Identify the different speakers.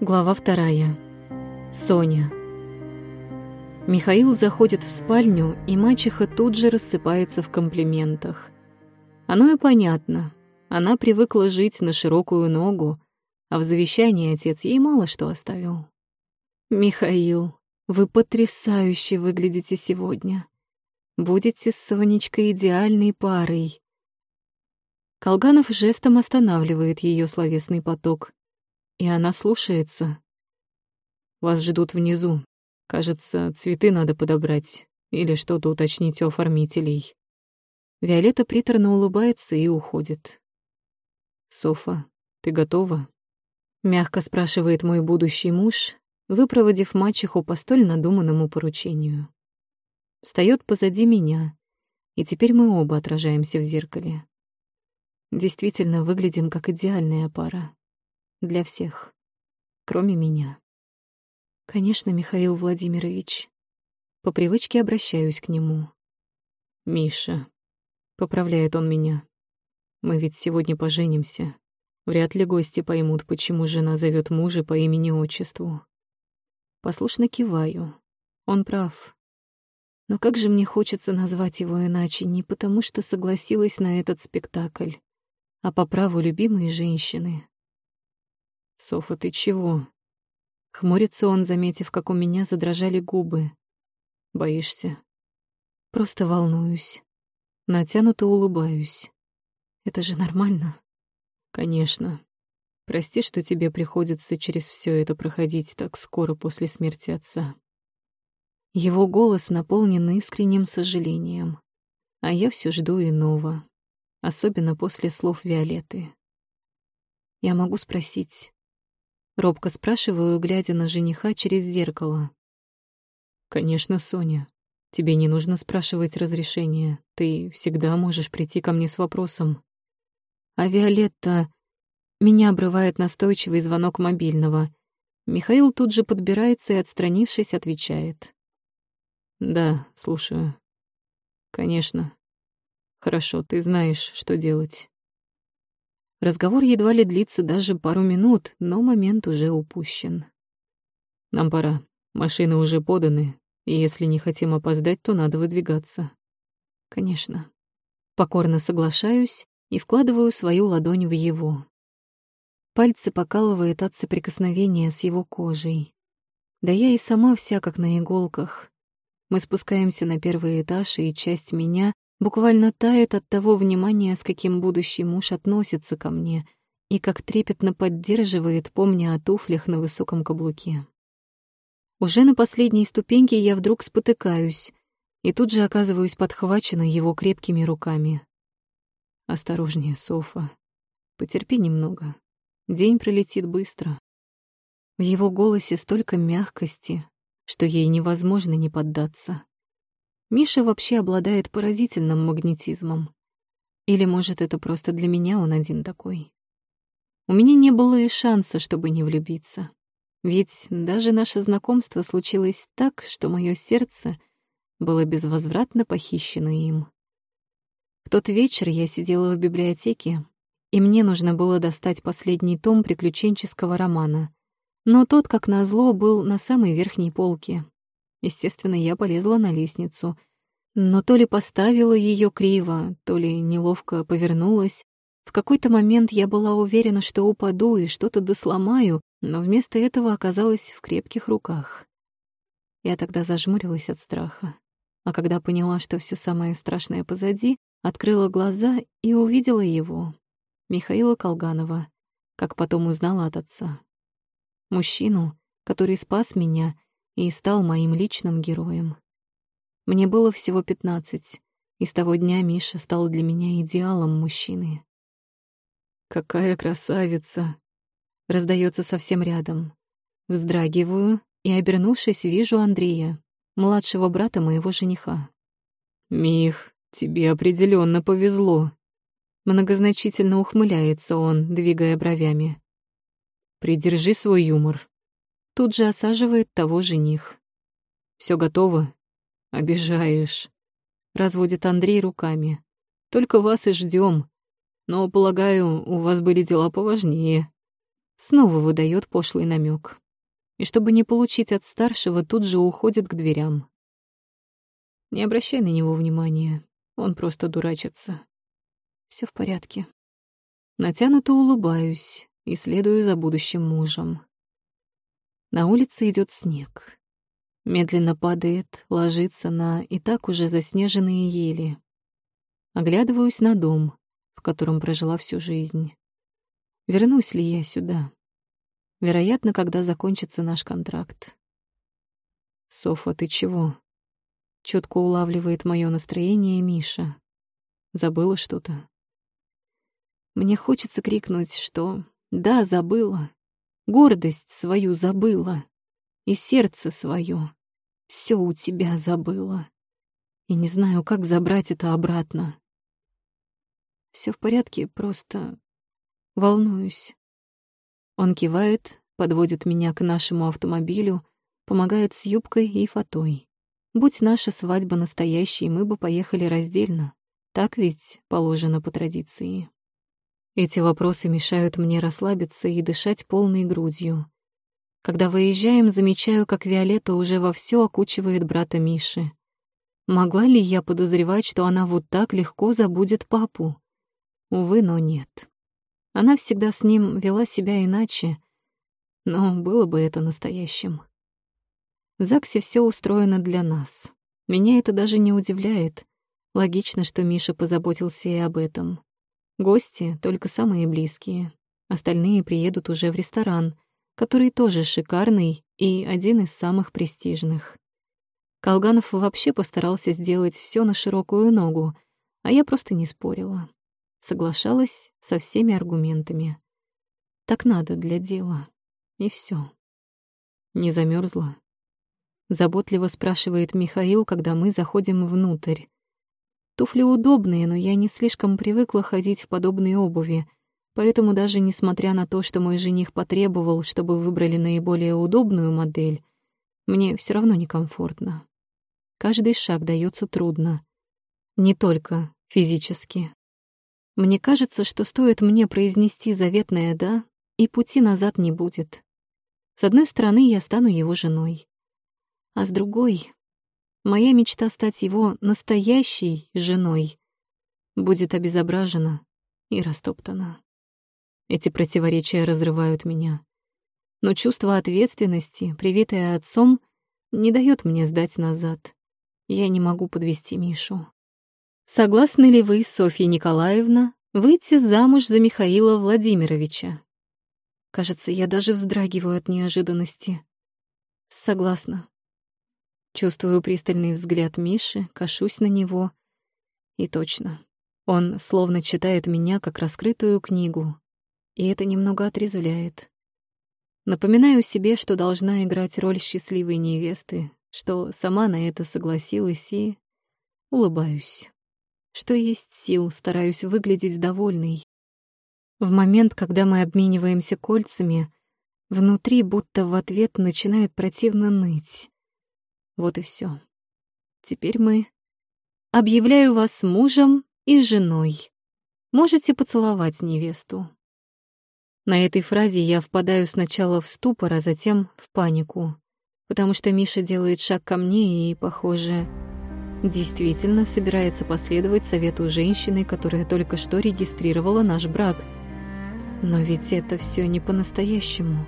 Speaker 1: Глава вторая. Соня. Михаил заходит в спальню, и мачеха тут же рассыпается в комплиментах. Оно и понятно. Она привыкла жить на широкую ногу, а в завещании отец ей мало что оставил. «Михаил, вы потрясающе выглядите сегодня. Будете с Сонечкой идеальной парой». Колганов жестом останавливает ее словесный поток. И она слушается. Вас ждут внизу. Кажется, цветы надо подобрать или что-то уточнить у оформителей. Виолетта приторно улыбается и уходит. «Софа, ты готова?» Мягко спрашивает мой будущий муж, выпроводив мачеху по столь надуманному поручению. Встает позади меня, и теперь мы оба отражаемся в зеркале. Действительно, выглядим как идеальная пара. Для всех. Кроме меня. Конечно, Михаил Владимирович. По привычке обращаюсь к нему. «Миша», — поправляет он меня. «Мы ведь сегодня поженимся. Вряд ли гости поймут, почему жена зовет мужа по имени-отчеству». Послушно киваю. Он прав. Но как же мне хочется назвать его иначе, не потому что согласилась на этот спектакль, а по праву любимой женщины. «Софа, ты чего?» Хмурится он, заметив, как у меня задрожали губы. «Боишься?» «Просто волнуюсь. Натянуто улыбаюсь. Это же нормально?» «Конечно. Прости, что тебе приходится через все это проходить так скоро после смерти отца». Его голос наполнен искренним сожалением. А я все жду иного. Особенно после слов Виолетты. Я могу спросить, Робко спрашиваю, глядя на жениха через зеркало. «Конечно, Соня. Тебе не нужно спрашивать разрешения. Ты всегда можешь прийти ко мне с вопросом». А Виолетта... Меня обрывает настойчивый звонок мобильного. Михаил тут же подбирается и, отстранившись, отвечает. «Да, слушаю». «Конечно. Хорошо, ты знаешь, что делать». Разговор едва ли длится даже пару минут, но момент уже упущен. Нам пора. Машины уже поданы, и если не хотим опоздать, то надо выдвигаться. Конечно. Покорно соглашаюсь и вкладываю свою ладонь в его. Пальцы покалывает от соприкосновения с его кожей. Да я и сама вся как на иголках. Мы спускаемся на первый этаж, и часть меня буквально тает от того внимания, с каким будущий муж относится ко мне и как трепетно поддерживает, помня о туфлях на высоком каблуке. Уже на последней ступеньке я вдруг спотыкаюсь и тут же оказываюсь подхвачена его крепкими руками. «Осторожнее, Софа. Потерпи немного. День пролетит быстро». В его голосе столько мягкости, что ей невозможно не поддаться. Миша вообще обладает поразительным магнетизмом. Или, может, это просто для меня он один такой. У меня не было и шанса, чтобы не влюбиться. Ведь даже наше знакомство случилось так, что мое сердце было безвозвратно похищено им. В тот вечер я сидела в библиотеке, и мне нужно было достать последний том приключенческого романа. Но тот, как назло, был на самой верхней полке, Естественно, я полезла на лестницу, но то ли поставила ее криво, то ли неловко повернулась. В какой-то момент я была уверена, что упаду и что-то досломаю, но вместо этого оказалась в крепких руках. Я тогда зажмурилась от страха. А когда поняла, что все самое страшное позади, открыла глаза и увидела его, Михаила Колганова, как потом узнала от отца. Мужчину, который спас меня и стал моим личным героем. Мне было всего пятнадцать, и с того дня Миша стал для меня идеалом мужчины. «Какая красавица!» Раздается совсем рядом. Вздрагиваю и, обернувшись, вижу Андрея, младшего брата моего жениха. «Мих, тебе определенно повезло!» Многозначительно ухмыляется он, двигая бровями. «Придержи свой юмор. Тут же осаживает того жених. Все готово? Обижаешь. Разводит Андрей руками. Только вас и ждем. Но, полагаю, у вас были дела поважнее. снова выдает пошлый намек. И чтобы не получить от старшего, тут же уходит к дверям. Не обращай на него внимания, он просто дурачится. Все в порядке. Натянуто улыбаюсь и следую за будущим мужем. На улице идет снег. Медленно падает, ложится на и так уже заснеженные ели. Оглядываюсь на дом, в котором прожила всю жизнь. Вернусь ли я сюда? Вероятно, когда закончится наш контракт. «Софа, ты чего?» Чётко улавливает мое настроение Миша. Забыла что-то? Мне хочется крикнуть, что «да, забыла». Гордость свою забыла. И сердце свое. Все у тебя забыла. И не знаю, как забрать это обратно. Все в порядке, просто волнуюсь. Он кивает, подводит меня к нашему автомобилю, помогает с юбкой и фатой. Будь наша свадьба настоящей, мы бы поехали раздельно. Так ведь положено по традиции. Эти вопросы мешают мне расслабиться и дышать полной грудью. Когда выезжаем, замечаю, как Виолетта уже вовсю окучивает брата Миши. Могла ли я подозревать, что она вот так легко забудет папу? Увы, но нет. Она всегда с ним вела себя иначе, но было бы это настоящим. В ЗАГСе все устроено для нас. Меня это даже не удивляет. Логично, что Миша позаботился и об этом. Гости — только самые близкие. Остальные приедут уже в ресторан, который тоже шикарный и один из самых престижных. Колганов вообще постарался сделать все на широкую ногу, а я просто не спорила. Соглашалась со всеми аргументами. Так надо для дела. И все. Не замерзла. Заботливо спрашивает Михаил, когда мы заходим внутрь. Туфли удобные, но я не слишком привыкла ходить в подобной обуви, поэтому даже несмотря на то, что мой жених потребовал, чтобы выбрали наиболее удобную модель, мне все равно некомфортно. Каждый шаг дается трудно. Не только физически. Мне кажется, что стоит мне произнести заветное «да», и пути назад не будет. С одной стороны, я стану его женой а с другой — моя мечта стать его настоящей женой будет обезображена и растоптана. Эти противоречия разрывают меня. Но чувство ответственности, привитое отцом, не дает мне сдать назад. Я не могу подвести Мишу. Согласны ли вы, Софья Николаевна, выйти замуж за Михаила Владимировича? Кажется, я даже вздрагиваю от неожиданности. Согласна. Чувствую пристальный взгляд Миши, кашусь на него. И точно, он словно читает меня как раскрытую книгу. И это немного отрезвляет. Напоминаю себе, что должна играть роль счастливой невесты, что сама на это согласилась и... улыбаюсь. Что есть сил, стараюсь выглядеть довольной. В момент, когда мы обмениваемся кольцами, внутри будто в ответ начинает противно ныть. Вот и все. Теперь мы... Объявляю вас мужем и женой. Можете поцеловать невесту. На этой фразе я впадаю сначала в ступор, а затем в панику, потому что Миша делает шаг ко мне и, похоже, действительно собирается последовать совету женщины, которая только что регистрировала наш брак. Но ведь это все не по-настоящему.